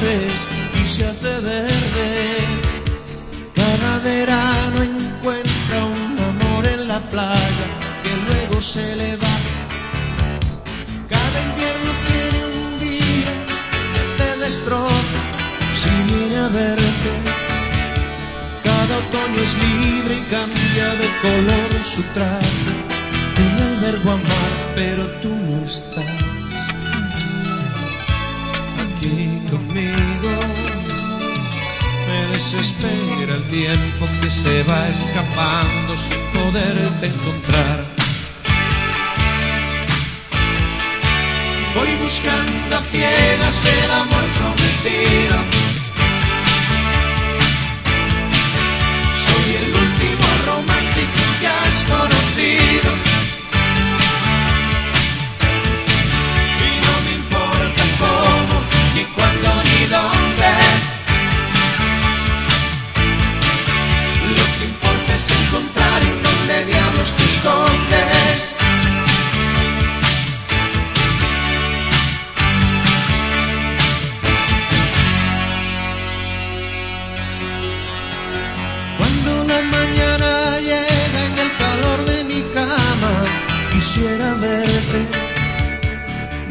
y se hace verde. Cada verano encuentra un amor en la playa que luego se le va. Cada invierno tiene un día que te destroza si viene a verte. Cada otoño es libre y cambia de color su traje. Tiene el verbo amar, pero tú no estás desespera el tiempo que se va escapando sin poderte encontrar. Voy buscando a ciegas el amor prometido.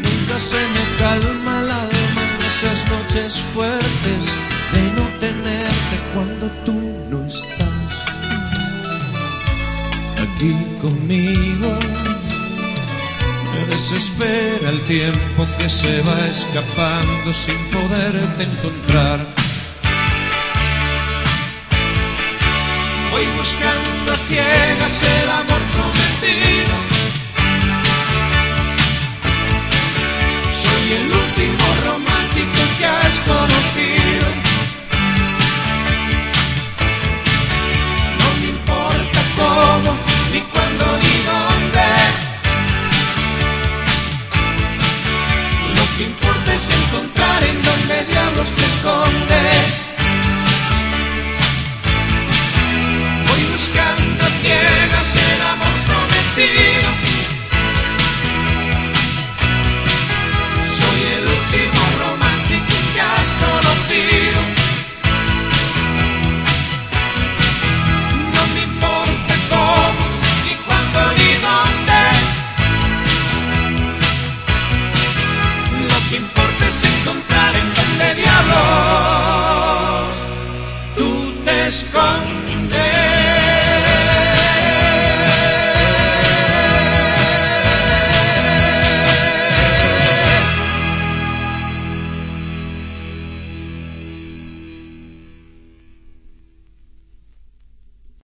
Nunca se me calma el alma en esas noches fuertes de no tenerte cuando tú no estás aquí conmigo. Me desespera el tiempo que se va escapando sin poderte encontrar. Voy buscando a ciegas el amor